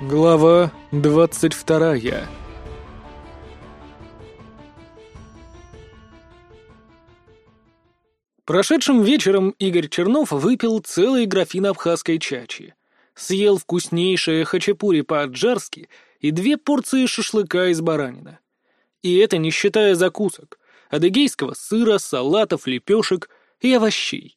Глава двадцать вторая Прошедшим вечером Игорь Чернов выпил целый графин абхазской чачи, съел вкуснейшее хачапури по-аджарски и две порции шашлыка из баранина. И это не считая закусок, адыгейского сыра, салатов, лепешек и овощей.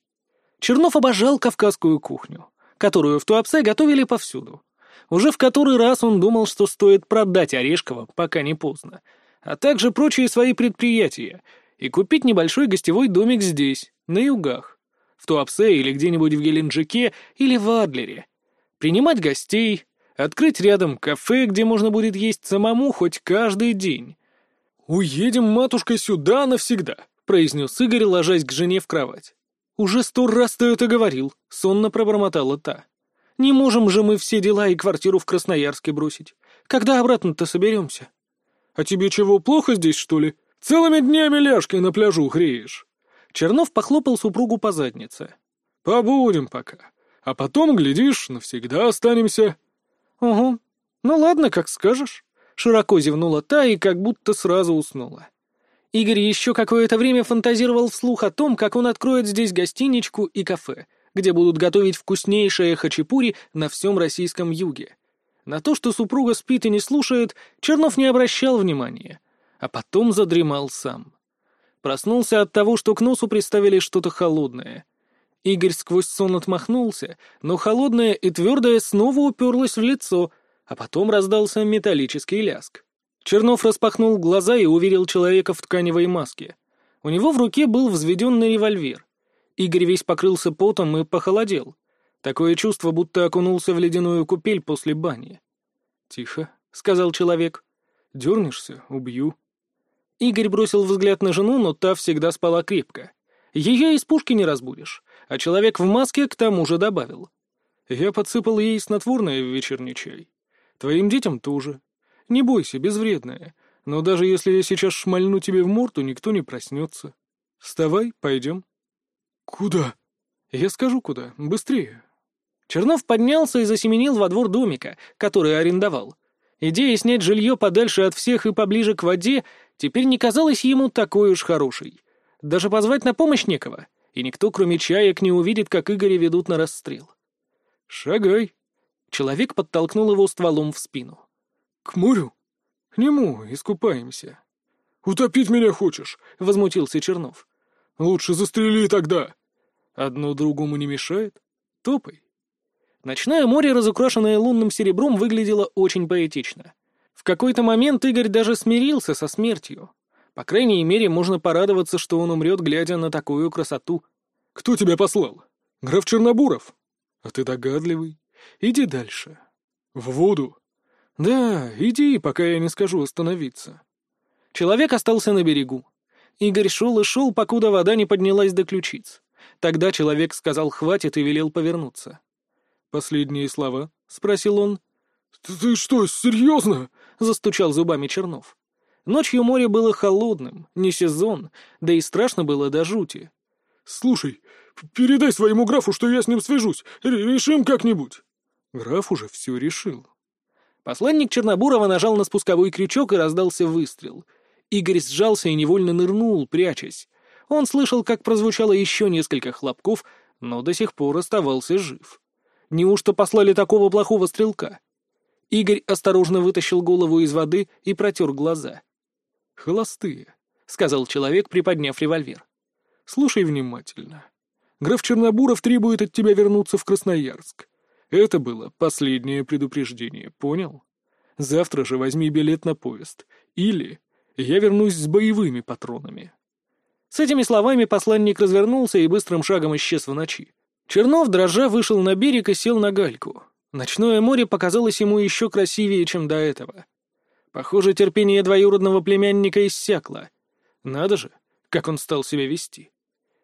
Чернов обожал кавказскую кухню, которую в Туапсе готовили повсюду. Уже в который раз он думал, что стоит продать Орешкова, пока не поздно, а также прочие свои предприятия, и купить небольшой гостевой домик здесь, на югах, в Туапсе или где-нибудь в Геленджике или в Адлере. Принимать гостей, открыть рядом кафе, где можно будет есть самому хоть каждый день. «Уедем, матушка, сюда навсегда», — произнес Игорь, ложась к жене в кровать. «Уже сто раз ты это говорил», — сонно пробормотала та. Не можем же мы все дела и квартиру в Красноярске бросить. Когда обратно-то соберемся? А тебе чего, плохо здесь, что ли? Целыми днями ляжкой на пляжу греешь. Чернов похлопал супругу по заднице. Побудем пока. А потом, глядишь, навсегда останемся. Угу. Ну ладно, как скажешь. Широко зевнула та и как будто сразу уснула. Игорь еще какое-то время фантазировал вслух о том, как он откроет здесь гостиничку и кафе — где будут готовить вкуснейшие хачапури на всем российском юге. На то, что супруга спит и не слушает, Чернов не обращал внимания, а потом задремал сам. Проснулся от того, что к носу приставили что-то холодное. Игорь сквозь сон отмахнулся, но холодное и твердое снова уперлось в лицо, а потом раздался металлический ляск. Чернов распахнул глаза и увидел человека в тканевой маске. У него в руке был взведенный револьвер. Игорь весь покрылся потом и похолодел. Такое чувство, будто окунулся в ледяную купель после бани. «Тихо», — сказал человек. «Дернешься — убью». Игорь бросил взгляд на жену, но та всегда спала крепко. Ее из пушки не разбудишь, а человек в маске к тому же добавил. «Я подсыпал ей снотворное в вечерний чай. Твоим детям тоже. Не бойся, безвредное. Но даже если я сейчас шмальну тебе в морду, никто не проснется. Вставай, пойдем». «Куда?» «Я скажу, куда. Быстрее». Чернов поднялся и засеменил во двор домика, который арендовал. Идея снять жилье подальше от всех и поближе к воде теперь не казалась ему такой уж хорошей. Даже позвать на помощь некого, и никто, кроме чаек, не увидит, как Игоря ведут на расстрел. «Шагай». Человек подтолкнул его стволом в спину. «К морю? К нему искупаемся». «Утопить меня хочешь?» — возмутился Чернов. «Лучше застрели тогда!» Одно другому не мешает? Топай. Ночное море, разукрашенное лунным серебром, выглядело очень поэтично. В какой-то момент Игорь даже смирился со смертью. По крайней мере, можно порадоваться, что он умрет, глядя на такую красоту. «Кто тебя послал? Граф Чернобуров?» «А ты догадливый. Иди дальше». «В воду?» «Да, иди, пока я не скажу остановиться». Человек остался на берегу. Игорь шел и шел, покуда вода не поднялась до ключиц. Тогда человек сказал «хватит» и велел повернуться. «Последние слова?» — спросил он. «Ты что, серьезно?» — застучал зубами Чернов. Ночью море было холодным, не сезон, да и страшно было до жути. «Слушай, передай своему графу, что я с ним свяжусь. Решим как-нибудь». Граф уже все решил. Посланник Чернобурова нажал на спусковой крючок и раздался выстрел. Игорь сжался и невольно нырнул, прячась. Он слышал, как прозвучало еще несколько хлопков, но до сих пор оставался жив. Неужто послали такого плохого стрелка? Игорь осторожно вытащил голову из воды и протер глаза. «Холостые», — сказал человек, приподняв револьвер. «Слушай внимательно. Граф Чернобуров требует от тебя вернуться в Красноярск. Это было последнее предупреждение, понял? Завтра же возьми билет на поезд. Или я вернусь с боевыми патронами». С этими словами посланник развернулся и быстрым шагом исчез в ночи. Чернов, дрожа, вышел на берег и сел на гальку. Ночное море показалось ему еще красивее, чем до этого. Похоже, терпение двоюродного племянника иссякло. Надо же, как он стал себя вести.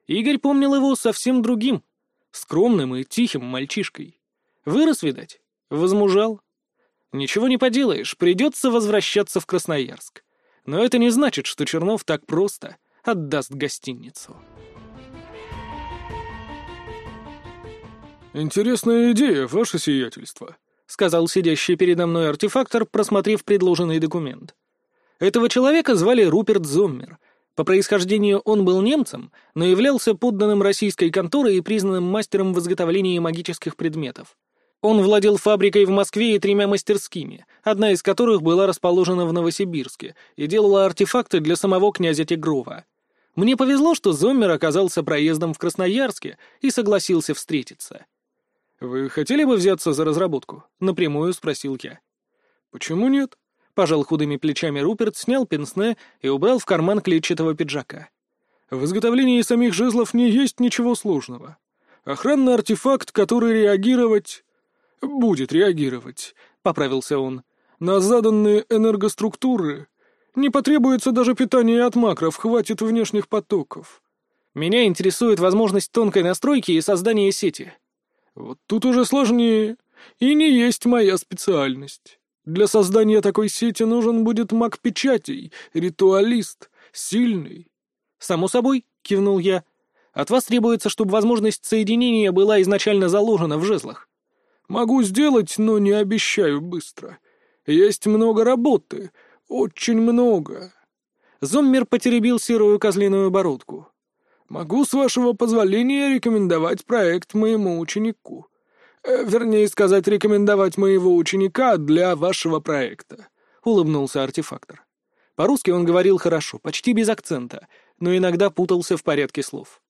Игорь помнил его совсем другим, скромным и тихим мальчишкой. Вырос, видать, возмужал. Ничего не поделаешь, придется возвращаться в Красноярск. Но это не значит, что Чернов так просто отдаст гостиницу. «Интересная идея, ваше сиятельство», — сказал сидящий передо мной артефактор, просмотрев предложенный документ. Этого человека звали Руперт Зоммер. По происхождению он был немцем, но являлся подданным российской конторы и признанным мастером в изготовлении магических предметов. Он владел фабрикой в Москве и тремя мастерскими, одна из которых была расположена в Новосибирске и делала артефакты для самого князя Тигрова. Мне повезло, что Зоммер оказался проездом в Красноярске и согласился встретиться. «Вы хотели бы взяться за разработку?» — напрямую спросил я. «Почему нет?» Пожал худыми плечами Руперт, снял пенсне и убрал в карман клетчатого пиджака. В изготовлении самих жезлов не есть ничего сложного. Охранный артефакт, который реагировать... будет реагировать, — поправился он. На заданные энергоструктуры не потребуется даже питание от макров, хватит внешних потоков. Меня интересует возможность тонкой настройки и создания сети. Вот тут уже сложнее, и не есть моя специальность. Для создания такой сети нужен будет маг печатей, ритуалист, сильный. «Само собой», — кивнул я. «От вас требуется, чтобы возможность соединения была изначально заложена в жезлах». «Могу сделать, но не обещаю быстро. Есть много работы, очень много». Зоммер потеребил серую козлиную бородку. «Могу, с вашего позволения, рекомендовать проект моему ученику. Э, вернее сказать, рекомендовать моего ученика для вашего проекта», — улыбнулся артефактор. По-русски он говорил хорошо, почти без акцента, но иногда путался в порядке слов.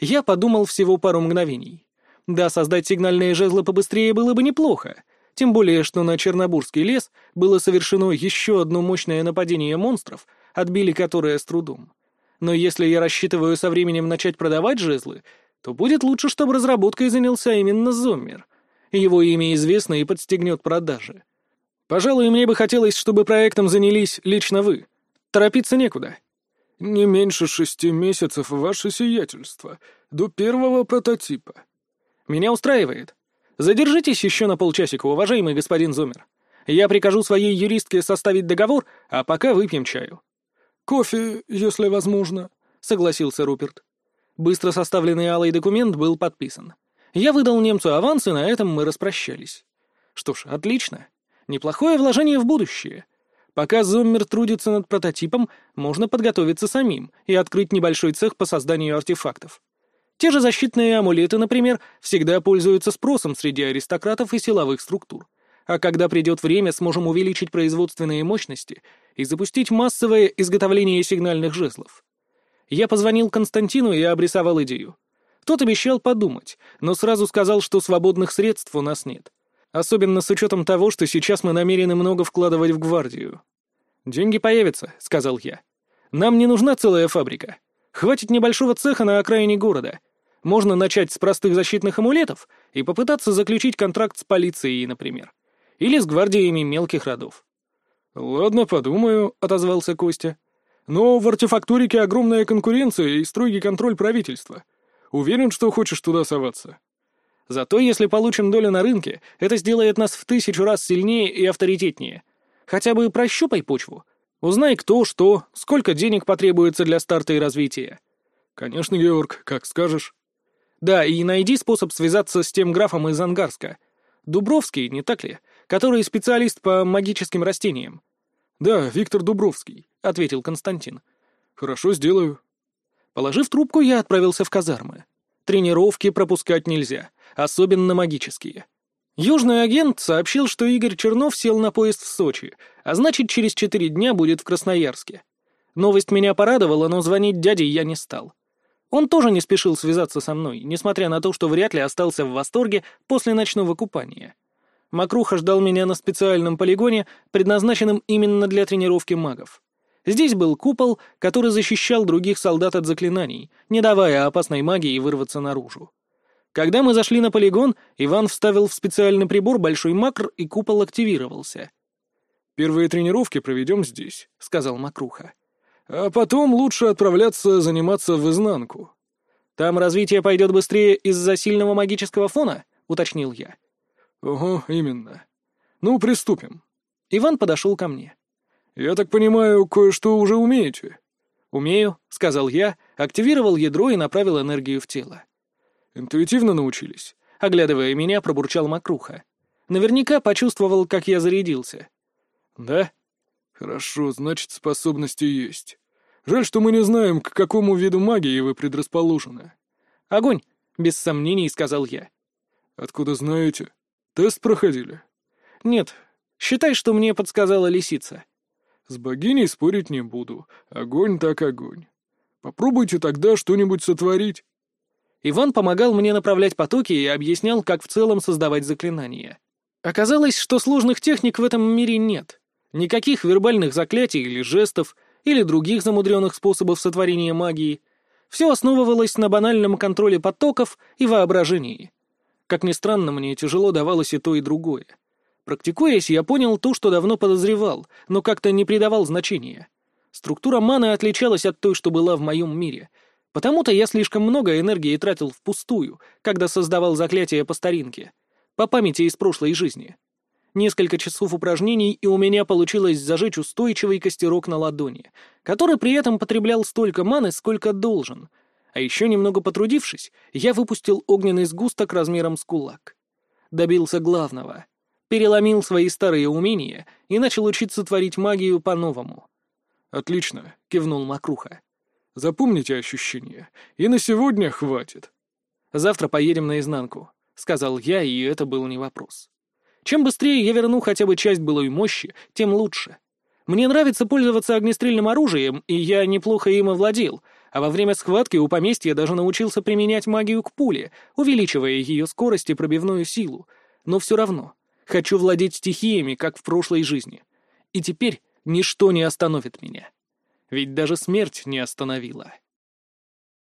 Я подумал всего пару мгновений. Да, создать сигнальные жезлы побыстрее было бы неплохо, тем более, что на Чернобурский лес было совершено еще одно мощное нападение монстров, отбили которое с трудом. Но если я рассчитываю со временем начать продавать жезлы, то будет лучше, чтобы разработкой занялся именно Зоммер — его имя известно и подстегнет продажи. Пожалуй, мне бы хотелось, чтобы проектом занялись лично вы. Торопиться некуда. Не меньше шести месяцев ваше сиятельство, до первого прототипа. Меня устраивает. Задержитесь еще на полчасика, уважаемый господин Зомер. Я прикажу своей юристке составить договор, а пока выпьем чаю. Кофе, если возможно, согласился Руперт. Быстро составленный алый документ был подписан. Я выдал немцу аванс, и на этом мы распрощались. Что ж, отлично. Неплохое вложение в будущее. Пока Зоммер трудится над прототипом, можно подготовиться самим и открыть небольшой цех по созданию артефактов. Те же защитные амулеты, например, всегда пользуются спросом среди аристократов и силовых структур. А когда придет время, сможем увеличить производственные мощности и запустить массовое изготовление сигнальных жезлов. Я позвонил Константину и обрисовал идею. Тот обещал подумать, но сразу сказал, что свободных средств у нас нет. Особенно с учетом того, что сейчас мы намерены много вкладывать в гвардию. «Деньги появятся», — сказал я. «Нам не нужна целая фабрика. Хватит небольшого цеха на окраине города. Можно начать с простых защитных амулетов и попытаться заключить контракт с полицией, например. Или с гвардиями мелких родов». «Ладно, подумаю», — отозвался Костя. «Но в артефактурике огромная конкуренция и строгий контроль правительства. Уверен, что хочешь туда соваться. Зато если получим долю на рынке, это сделает нас в тысячу раз сильнее и авторитетнее. Хотя бы прощупай почву. Узнай, кто, что, сколько денег потребуется для старта и развития. Конечно, Георг, как скажешь. Да, и найди способ связаться с тем графом из Ангарска. Дубровский, не так ли? Который специалист по магическим растениям. Да, Виктор Дубровский, — ответил Константин. Хорошо, сделаю. Положив трубку, я отправился в казармы. Тренировки пропускать нельзя, особенно магические. Южный агент сообщил, что Игорь Чернов сел на поезд в Сочи, а значит, через четыре дня будет в Красноярске. Новость меня порадовала, но звонить дяде я не стал. Он тоже не спешил связаться со мной, несмотря на то, что вряд ли остался в восторге после ночного купания. Макруха ждал меня на специальном полигоне, предназначенном именно для тренировки магов. Здесь был купол, который защищал других солдат от заклинаний, не давая опасной магии вырваться наружу. Когда мы зашли на полигон, Иван вставил в специальный прибор большой макр, и купол активировался. «Первые тренировки проведем здесь», — сказал Макруха. «А потом лучше отправляться заниматься в изнанку». «Там развитие пойдет быстрее из-за сильного магического фона?» — уточнил я. «Ого, именно. Ну, приступим». Иван подошел ко мне. «Я так понимаю, кое-что уже умеете?» «Умею», — сказал я, активировал ядро и направил энергию в тело. «Интуитивно научились?» — оглядывая меня, пробурчал Макруха. Наверняка почувствовал, как я зарядился. Да? Хорошо, значит, способности есть. Жаль, что мы не знаем, к какому виду магии вы предрасположены. Огонь, без сомнений, сказал я. Откуда знаете? Тест проходили? Нет, считай, что мне подсказала лисица. С богиней спорить не буду. Огонь так огонь. Попробуйте тогда что-нибудь сотворить. Иван помогал мне направлять потоки и объяснял, как в целом создавать заклинания. Оказалось, что сложных техник в этом мире нет. Никаких вербальных заклятий или жестов, или других замудренных способов сотворения магии. Все основывалось на банальном контроле потоков и воображении. Как ни странно, мне тяжело давалось и то, и другое. Практикуясь, я понял то, что давно подозревал, но как-то не придавал значения. Структура маны отличалась от той, что была в моем мире. Потому-то я слишком много энергии тратил впустую, когда создавал заклятия по старинке, по памяти из прошлой жизни. Несколько часов упражнений, и у меня получилось зажечь устойчивый костерок на ладони, который при этом потреблял столько маны, сколько должен. А еще немного потрудившись, я выпустил огненный сгусток размером с кулак. Добился главного — переломил свои старые умения и начал учиться творить магию по-новому. «Отлично», — кивнул Макруха. «Запомните ощущения, и на сегодня хватит». «Завтра поедем наизнанку», — сказал я, и это был не вопрос. Чем быстрее я верну хотя бы часть былой мощи, тем лучше. Мне нравится пользоваться огнестрельным оружием, и я неплохо им овладел, а во время схватки у поместья даже научился применять магию к пуле, увеличивая ее скорость и пробивную силу. Но все равно, Хочу владеть стихиями, как в прошлой жизни. И теперь ничто не остановит меня. Ведь даже смерть не остановила.